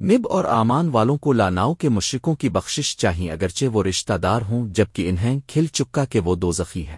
nib اور آمان والوں کو لاناؤ کے مشرکوں کی بخشش چاہیے، اگرچہ وہ رشتہ دار ہوں، جبکہ انہیں کھل چکا کہ وہ دوزخی ہے